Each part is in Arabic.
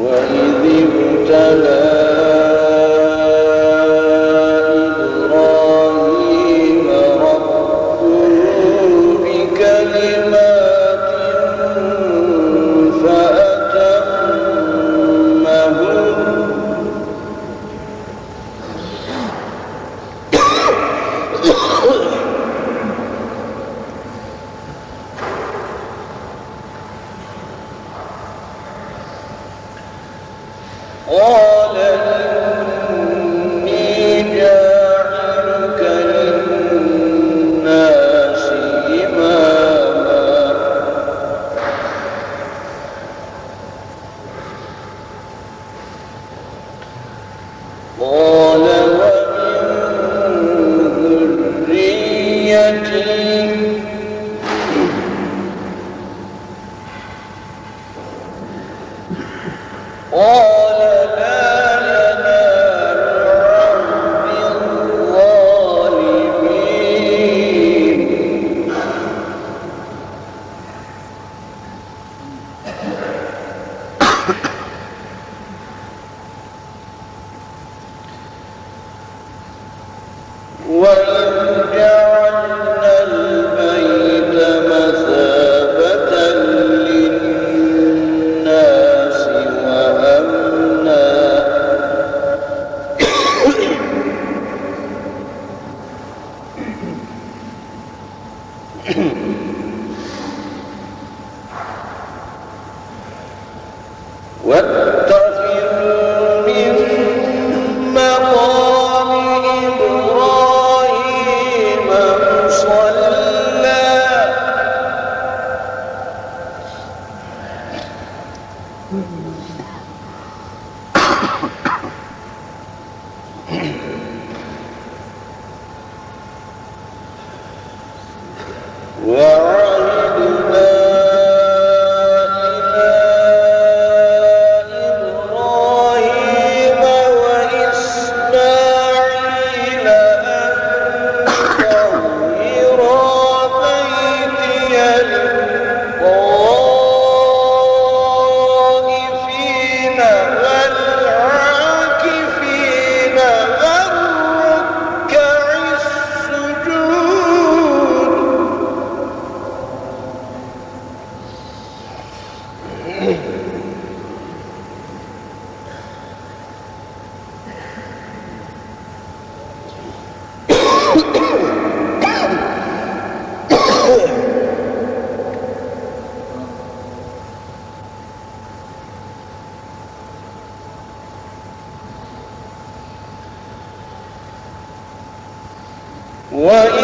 وإذ ابتلى Oh! What? وإن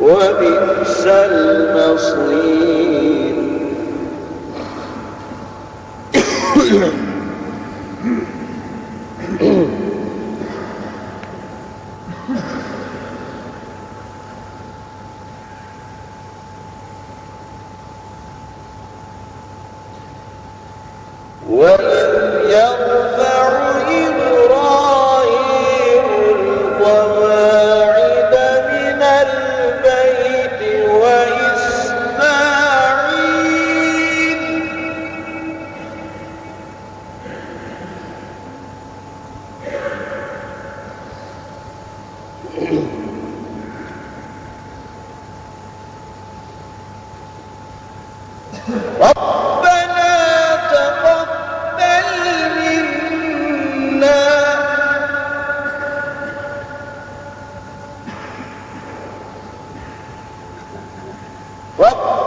وبئس المصير وَلَا وابعث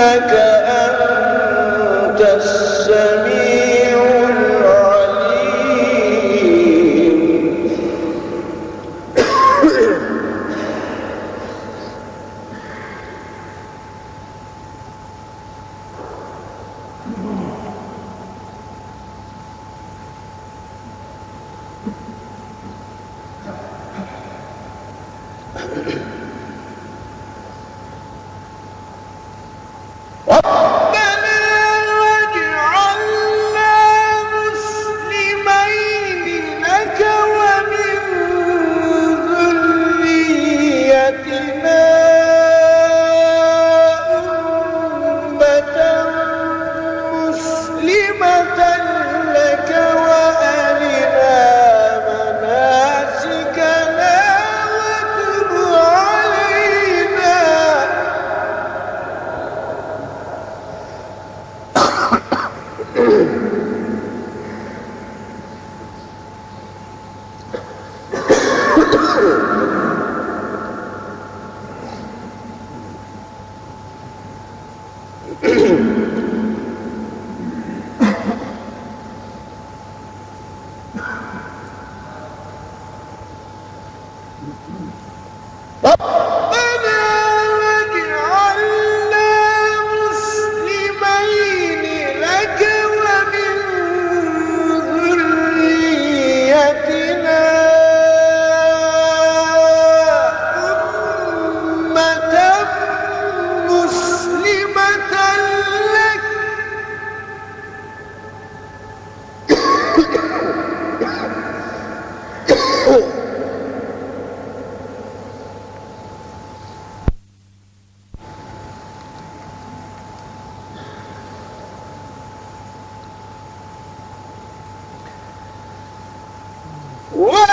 فيهم Mm-hmm. Whoa!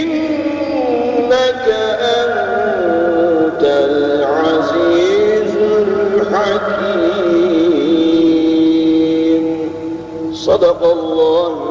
إنك أنت العزيز الحكيم. صدق الله